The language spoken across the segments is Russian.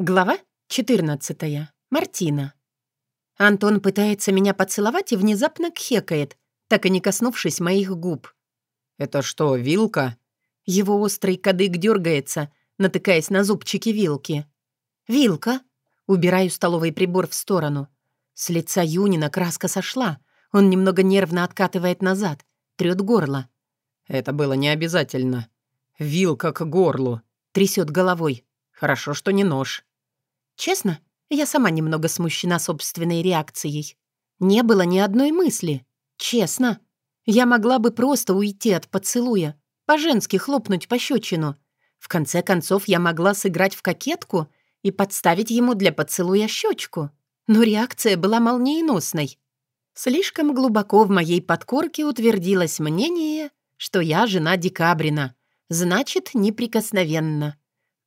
Глава 14. Мартина. Антон пытается меня поцеловать и внезапно кхекает, так и не коснувшись моих губ. «Это что, вилка?» Его острый кадык дергается, натыкаясь на зубчики вилки. «Вилка?» Убираю столовый прибор в сторону. С лица Юнина краска сошла. Он немного нервно откатывает назад, трёт горло. «Это было не обязательно. Вилка к горлу», — трясет головой. Хорошо, что не нож. Честно, я сама немного смущена собственной реакцией. Не было ни одной мысли. Честно. Я могла бы просто уйти от поцелуя, по-женски хлопнуть пощечину. В конце концов, я могла сыграть в кокетку и подставить ему для поцелуя щечку. Но реакция была молниеносной. Слишком глубоко в моей подкорке утвердилось мнение, что я жена Декабрина, значит, неприкосновенна.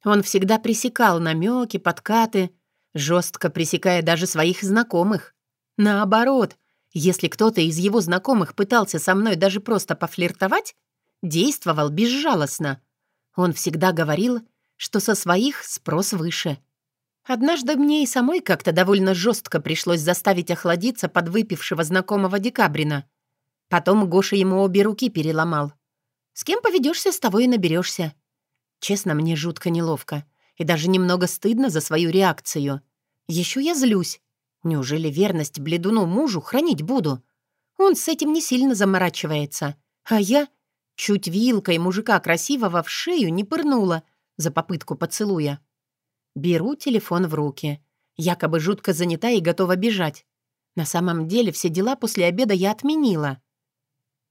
Он всегда пресекал намеки, подкаты, жестко пресекая даже своих знакомых. Наоборот, если кто-то из его знакомых пытался со мной даже просто пофлиртовать, действовал безжалостно. Он всегда говорил, что со своих спрос выше. Однажды мне и самой как-то довольно жестко пришлось заставить охладиться подвыпившего знакомого Декабрина. Потом Гоша ему обе руки переломал. «С кем поведешься, с того и наберешься. Честно, мне жутко неловко и даже немного стыдно за свою реакцию. Еще я злюсь. Неужели верность бледуну мужу хранить буду? Он с этим не сильно заморачивается. А я чуть вилкой мужика красивого в шею не пырнула за попытку поцелуя. Беру телефон в руки. Якобы жутко занята и готова бежать. На самом деле все дела после обеда я отменила.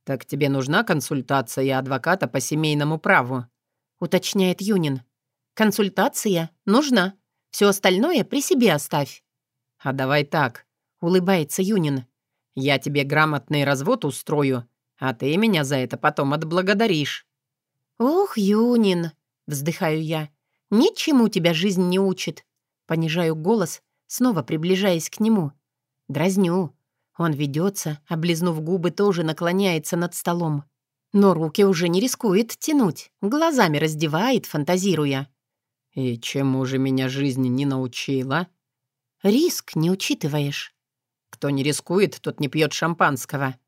«Так тебе нужна консультация адвоката по семейному праву?» — уточняет Юнин. «Консультация нужна. Все остальное при себе оставь». «А давай так», — улыбается Юнин. «Я тебе грамотный развод устрою, а ты меня за это потом отблагодаришь». «Ох, Юнин», — вздыхаю я, — «ничему тебя жизнь не учит». Понижаю голос, снова приближаясь к нему. Дразню. Он ведется, облизнув губы, тоже наклоняется над столом. Но руки уже не рискует тянуть, глазами раздевает, фантазируя. «И чему же меня жизнь не научила?» «Риск не учитываешь». «Кто не рискует, тот не пьет шампанского».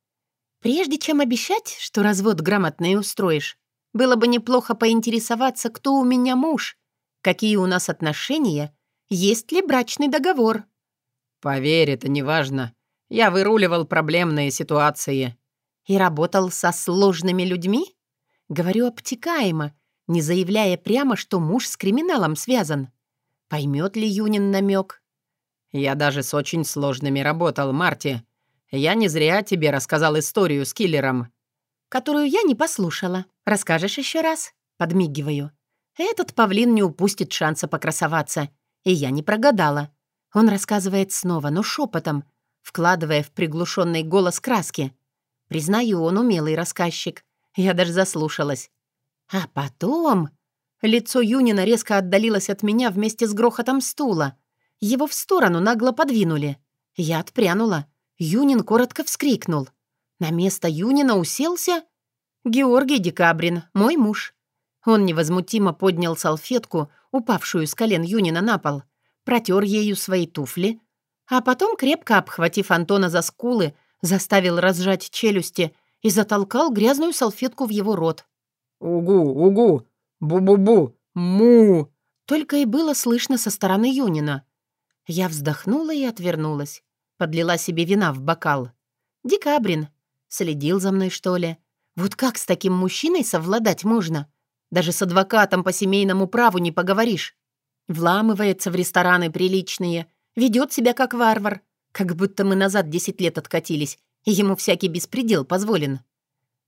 «Прежде чем обещать, что развод грамотный устроишь, было бы неплохо поинтересоваться, кто у меня муж, какие у нас отношения, есть ли брачный договор». «Поверь, это не важно. Я выруливал проблемные ситуации». И работал со сложными людьми? Говорю обтекаемо, не заявляя прямо, что муж с криминалом связан. Поймет ли Юнин намек? «Я даже с очень сложными работал, Марти. Я не зря тебе рассказал историю с киллером». «Которую я не послушала. Расскажешь еще раз?» Подмигиваю. Этот павлин не упустит шанса покрасоваться. И я не прогадала. Он рассказывает снова, но шепотом, вкладывая в приглушенный голос краски. Признаю, он умелый рассказчик. Я даже заслушалась. А потом... Лицо Юнина резко отдалилось от меня вместе с грохотом стула. Его в сторону нагло подвинули. Я отпрянула. Юнин коротко вскрикнул. На место Юнина уселся Георгий Декабрин, мой муж. Он невозмутимо поднял салфетку, упавшую с колен Юнина на пол, протер ею свои туфли, а потом, крепко обхватив Антона за скулы, заставил разжать челюсти и затолкал грязную салфетку в его рот. «Угу, угу! Бу-бу-бу! Му!» Только и было слышно со стороны Юнина. Я вздохнула и отвернулась. Подлила себе вина в бокал. Декабрин. Следил за мной, что ли? Вот как с таким мужчиной совладать можно? Даже с адвокатом по семейному праву не поговоришь. Вламывается в рестораны приличные, ведет себя как варвар, как будто мы назад десять лет откатились, и ему всякий беспредел позволен.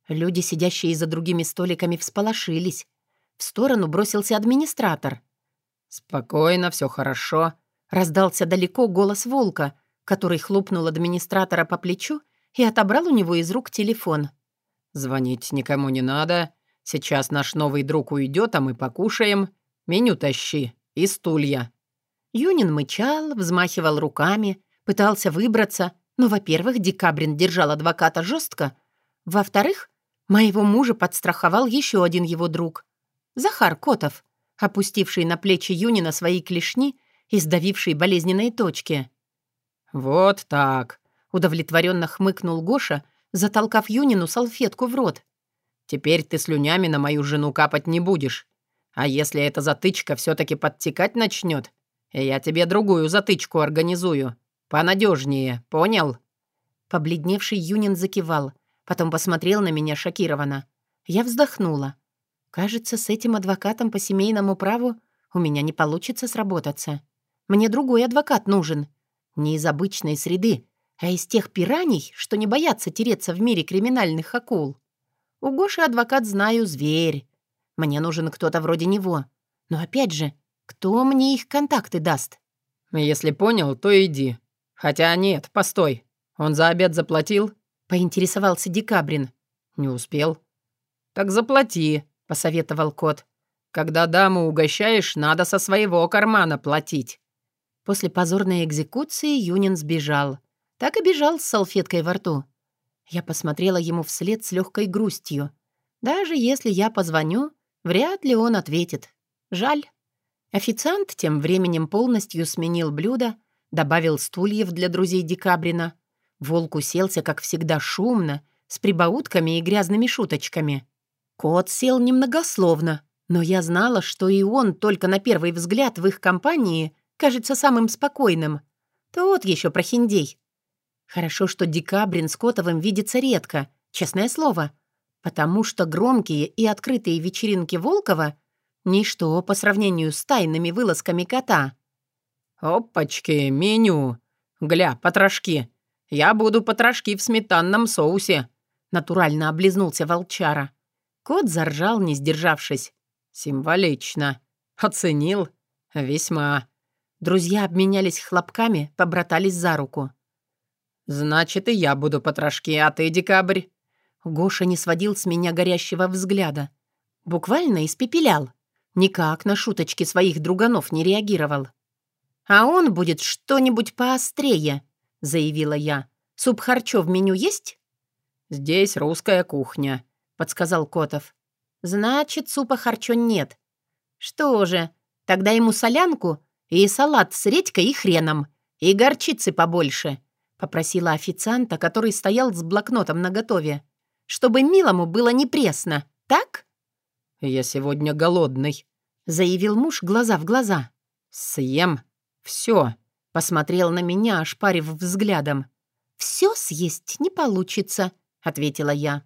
Люди, сидящие за другими столиками, всполошились. В сторону бросился администратор. «Спокойно, все хорошо», — раздался далеко голос волка, который хлопнул администратора по плечу и отобрал у него из рук телефон. «Звонить никому не надо. Сейчас наш новый друг уйдет, а мы покушаем. Меню тащи и стулья». Юнин мычал, взмахивал руками, Пытался выбраться, но, во-первых, Декабрин держал адвоката жестко, во-вторых, моего мужа подстраховал еще один его друг. Захар Котов, опустивший на плечи Юнина свои клешни и сдавившей болезненные точки. «Вот так», — удовлетворенно хмыкнул Гоша, затолкав Юнину салфетку в рот. «Теперь ты слюнями на мою жену капать не будешь. А если эта затычка все-таки подтекать начнет, я тебе другую затычку организую. Понадежнее, понял?» Побледневший Юнин закивал, потом посмотрел на меня шокированно. Я вздохнула. Кажется, с этим адвокатом по семейному праву у меня не получится сработаться. Мне другой адвокат нужен. Не из обычной среды, а из тех пираний, что не боятся тереться в мире криминальных акул. У Гоши адвокат знаю зверь. Мне нужен кто-то вроде него. Но опять же, кто мне их контакты даст? Если понял, то иди. Хотя нет, постой. Он за обед заплатил? Поинтересовался Декабрин. Не успел. Так заплати, посоветовал кот. «Когда даму угощаешь, надо со своего кармана платить». После позорной экзекуции Юнин сбежал. Так и бежал с салфеткой во рту. Я посмотрела ему вслед с легкой грустью. Даже если я позвоню, вряд ли он ответит. Жаль. Официант тем временем полностью сменил блюдо, добавил стульев для друзей Декабрина. Волк уселся, как всегда, шумно, с прибаутками и грязными шуточками. Кот сел немногословно, но я знала, что и он только на первый взгляд в их компании кажется самым спокойным. Тот еще прохиндей. Хорошо, что Декабрин с Котовым видится редко, честное слово, потому что громкие и открытые вечеринки Волкова — ничто по сравнению с тайными вылазками кота. «Опачки, меню! Гля, потрошки! Я буду потрошки в сметанном соусе!» Натурально облизнулся волчара. Кот заржал, не сдержавшись. «Символично. Оценил? Весьма». Друзья обменялись хлопками, побратались за руку. «Значит, и я буду потрошки, а ты, декабрь?» Гоша не сводил с меня горящего взгляда. Буквально испепелял. Никак на шуточки своих друганов не реагировал. «А он будет что-нибудь поострее», — заявила я. «Суп харчо в меню есть?» «Здесь русская кухня», подсказал Котов. «Значит, супа харчо нет. Что же, тогда ему солянку и салат с редькой и хреном, и горчицы побольше», попросила официанта, который стоял с блокнотом наготове. «Чтобы милому было не пресно, так?» «Я сегодня голодный», — заявил муж глаза в глаза. «Съем все», — посмотрел на меня, ошпарив взглядом. «Все съесть не получится», — ответила я.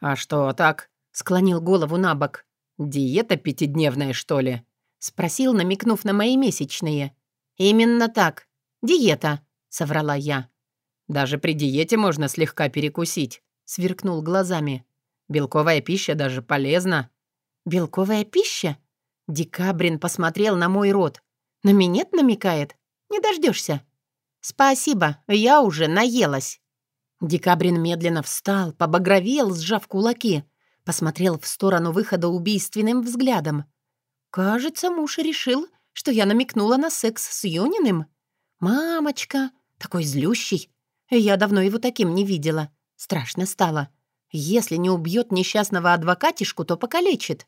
«А что так?» — склонил голову на бок. «Диета пятидневная, что ли?» — спросил, намекнув на мои месячные. «Именно так. Диета», — соврала я. «Даже при диете можно слегка перекусить», — сверкнул глазами. «Белковая пища даже полезна». «Белковая пища?» Декабрин посмотрел на мой рот. «На минет намекает? Не дождешься. «Спасибо, я уже наелась». Декабрин медленно встал, побагровел, сжав кулаки, посмотрел в сторону выхода убийственным взглядом. «Кажется, муж решил, что я намекнула на секс с Юниным. Мамочка, такой злющий. Я давно его таким не видела. Страшно стало. Если не убьет несчастного адвокатишку, то покалечит».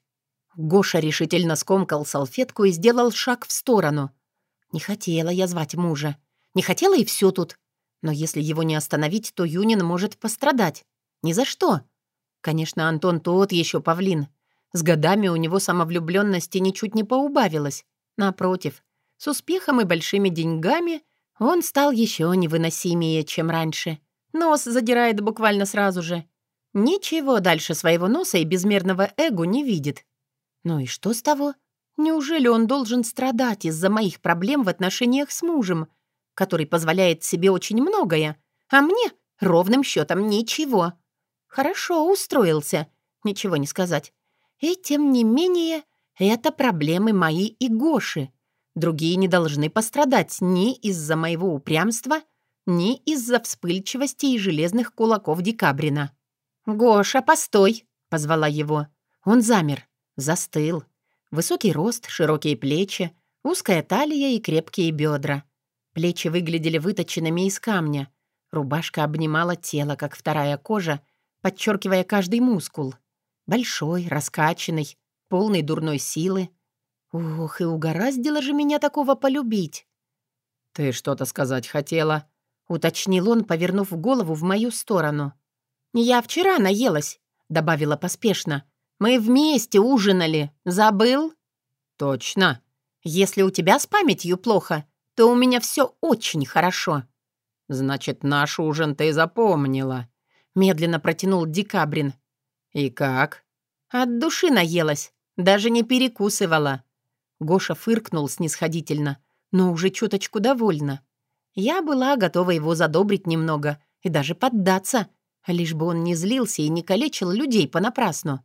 Гоша решительно скомкал салфетку и сделал шаг в сторону. Не хотела я звать мужа. Не хотела и все тут. Но если его не остановить, то Юнин может пострадать. Ни за что. Конечно, Антон тот еще павлин. С годами у него самовлюбленности ничуть не поубавилось. Напротив, с успехом и большими деньгами он стал еще невыносимее, чем раньше. Нос задирает буквально сразу же. Ничего дальше своего носа и безмерного эго не видит. Ну и что с того? Неужели он должен страдать из-за моих проблем в отношениях с мужем — который позволяет себе очень многое, а мне ровным счетом ничего. Хорошо устроился, ничего не сказать. И тем не менее, это проблемы мои и Гоши. Другие не должны пострадать ни из-за моего упрямства, ни из-за вспыльчивости и железных кулаков Декабрина. «Гоша, постой!» — позвала его. Он замер, застыл. Высокий рост, широкие плечи, узкая талия и крепкие бедра. Плечи выглядели выточенными из камня. Рубашка обнимала тело, как вторая кожа, подчеркивая каждый мускул. Большой, раскачанный, полный дурной силы. Ох, и угораздило же меня такого полюбить. «Ты что-то сказать хотела?» — уточнил он, повернув голову в мою сторону. «Я вчера наелась», — добавила поспешно. «Мы вместе ужинали. Забыл?» «Точно. Если у тебя с памятью плохо, то у меня все очень хорошо». «Значит, наш ужин ты запомнила», — медленно протянул Декабрин. «И как?» «От души наелась. Даже не перекусывала». Гоша фыркнул снисходительно, но уже чуточку довольна. Я была готова его задобрить немного и даже поддаться, лишь бы он не злился и не калечил людей понапрасну.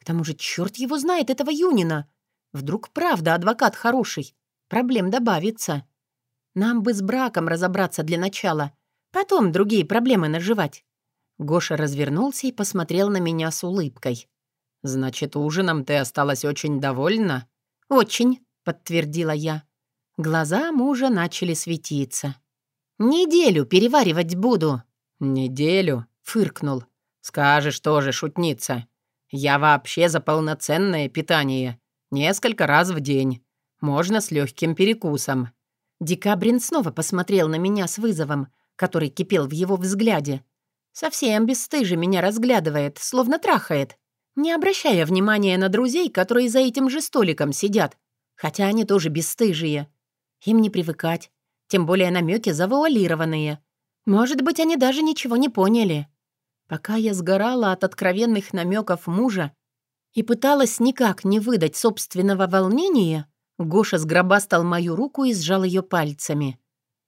К тому же черт его знает, этого Юнина. Вдруг правда адвокат хороший. Проблем добавится. Нам бы с браком разобраться для начала, потом другие проблемы наживать. Гоша развернулся и посмотрел на меня с улыбкой. «Значит, ужином ты осталась очень довольна?» «Очень», — подтвердила я. Глаза мужа начали светиться. «Неделю переваривать буду». «Неделю?» — фыркнул. «Скажешь тоже, шутница. Я вообще за полноценное питание. Несколько раз в день. Можно с легким перекусом». Декабрин снова посмотрел на меня с вызовом, который кипел в его взгляде. Совсем бесстыже меня разглядывает, словно трахает, не обращая внимания на друзей, которые за этим же столиком сидят, хотя они тоже бесстыжие. Им не привыкать. Тем более намеки завуалированные. Может быть, они даже ничего не поняли. Пока я сгорала от откровенных намеков мужа и пыталась никак не выдать собственного волнения, Гоша сгробастал мою руку и сжал ее пальцами.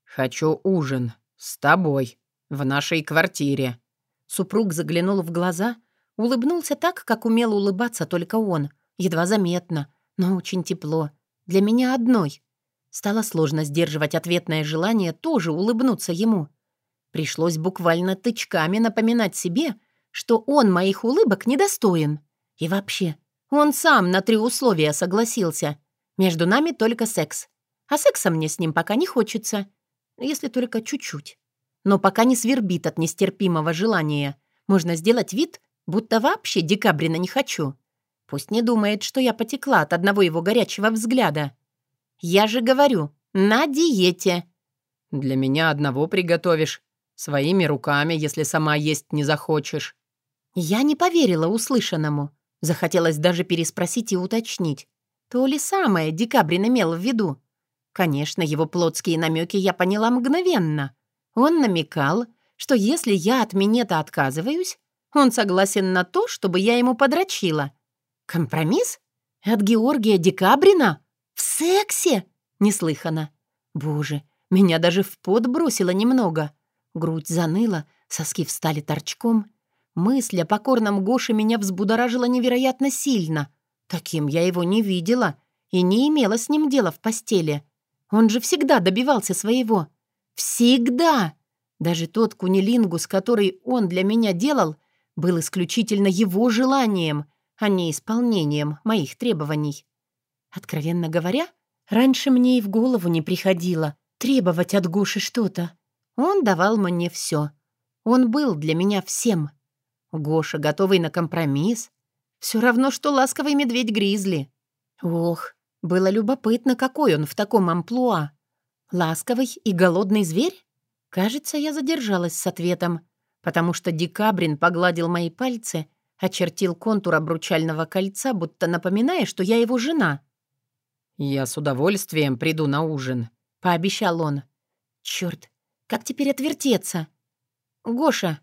«Хочу ужин. С тобой. В нашей квартире». Супруг заглянул в глаза, улыбнулся так, как умел улыбаться только он, едва заметно, но очень тепло. Для меня одной. Стало сложно сдерживать ответное желание тоже улыбнуться ему. Пришлось буквально тычками напоминать себе, что он моих улыбок недостоин. И вообще, он сам на три условия согласился. Между нами только секс. А секса мне с ним пока не хочется. Если только чуть-чуть. Но пока не свербит от нестерпимого желания. Можно сделать вид, будто вообще декабрина не хочу. Пусть не думает, что я потекла от одного его горячего взгляда. Я же говорю, на диете. Для меня одного приготовишь. Своими руками, если сама есть не захочешь. Я не поверила услышанному. Захотелось даже переспросить и уточнить. То ли самое Декабрин имел в виду. Конечно, его плотские намеки я поняла мгновенно. Он намекал, что если я от минета отказываюсь, он согласен на то, чтобы я ему подрочила. Компромисс? От Георгия Декабрина? «В сексе?» Неслыханно. Боже, меня даже в пот бросило немного. Грудь заныла, соски встали торчком. Мысль о покорном Гоше меня взбудоражила невероятно сильно. Таким я его не видела и не имела с ним дела в постели. Он же всегда добивался своего. Всегда! Даже тот кунилингус, который он для меня делал, был исключительно его желанием, а не исполнением моих требований. Откровенно говоря, раньше мне и в голову не приходило требовать от Гоши что-то. Он давал мне все. Он был для меня всем. Гоша, готовый на компромисс. Все равно, что ласковый медведь-гризли. Ох, было любопытно, какой он в таком амплуа. Ласковый и голодный зверь? Кажется, я задержалась с ответом, потому что Декабрин погладил мои пальцы, очертил контур обручального кольца, будто напоминая, что я его жена — «Я с удовольствием приду на ужин», — пообещал он. «Чёрт, как теперь отвертеться?» «Гоша».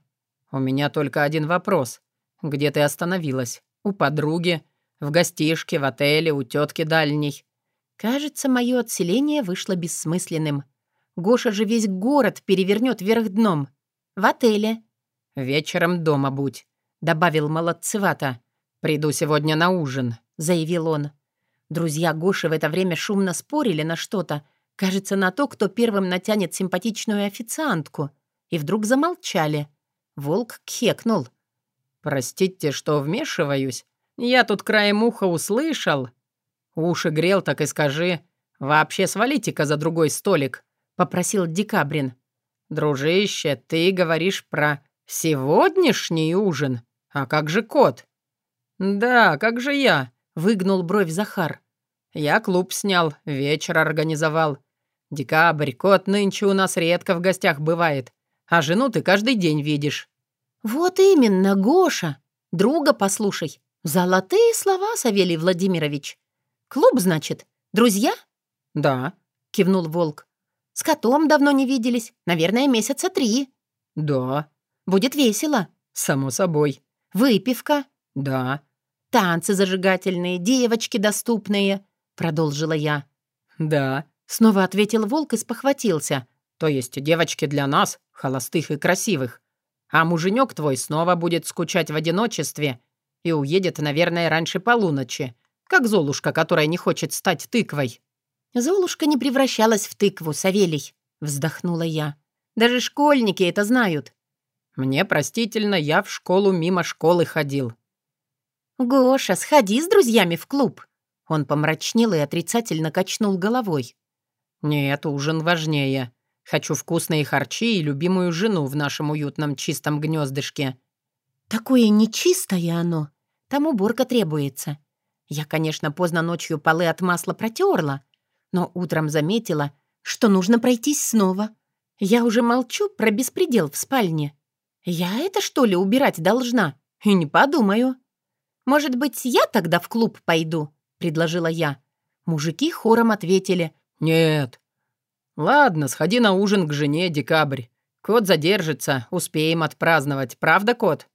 «У меня только один вопрос. Где ты остановилась? У подруги? В гостишке, в отеле, у тетки дальней?» Кажется, мое отселение вышло бессмысленным. Гоша же весь город перевернет вверх дном. В отеле. «Вечером дома будь», — добавил молодцевато. «Приду сегодня на ужин», — заявил он. Друзья Гоши в это время шумно спорили на что-то, кажется, на то, кто первым натянет симпатичную официантку, и вдруг замолчали. Волк кхекнул. «Простите, что вмешиваюсь. Я тут краем уха услышал». «Уши грел, так и скажи. Вообще свалите-ка за другой столик», — попросил Декабрин. «Дружище, ты говоришь про сегодняшний ужин? А как же кот?» «Да, как же я?» Выгнул бровь Захар. «Я клуб снял, вечер организовал. «Декабрь, кот нынче у нас редко в гостях бывает, а жену ты каждый день видишь». «Вот именно, Гоша. Друга послушай. Золотые слова, Савелий Владимирович. Клуб, значит? Друзья?» «Да», — кивнул Волк. «С котом давно не виделись. Наверное, месяца три». «Да». «Будет весело». «Само собой». «Выпивка». «Да». «Танцы зажигательные, девочки доступные», — продолжила я. «Да», — снова ответил Волк и спохватился. «То есть девочки для нас, холостых и красивых. А муженек твой снова будет скучать в одиночестве и уедет, наверное, раньше полуночи, как Золушка, которая не хочет стать тыквой». «Золушка не превращалась в тыкву, Савелий», — вздохнула я. «Даже школьники это знают». «Мне простительно, я в школу мимо школы ходил». «Гоша, сходи с друзьями в клуб». Он помрачнел и отрицательно качнул головой. «Нет, ужин важнее. Хочу вкусные харчи и любимую жену в нашем уютном чистом гнездышке». «Такое нечистое оно. Там уборка требуется. Я, конечно, поздно ночью полы от масла протерла, но утром заметила, что нужно пройтись снова. Я уже молчу про беспредел в спальне. Я это, что ли, убирать должна? И не подумаю. Может быть, я тогда в клуб пойду?» — предложила я. Мужики хором ответили. «Нет». «Ладно, сходи на ужин к жене, декабрь. Кот задержится, успеем отпраздновать. Правда, кот?»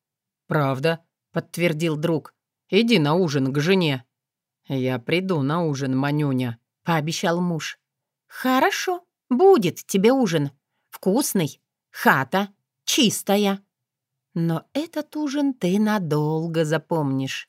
«Правда», — подтвердил друг. «Иди на ужин к жене». «Я приду на ужин, Манюня», — пообещал муж. «Хорошо, будет тебе ужин. Вкусный, хата, чистая. Но этот ужин ты надолго запомнишь.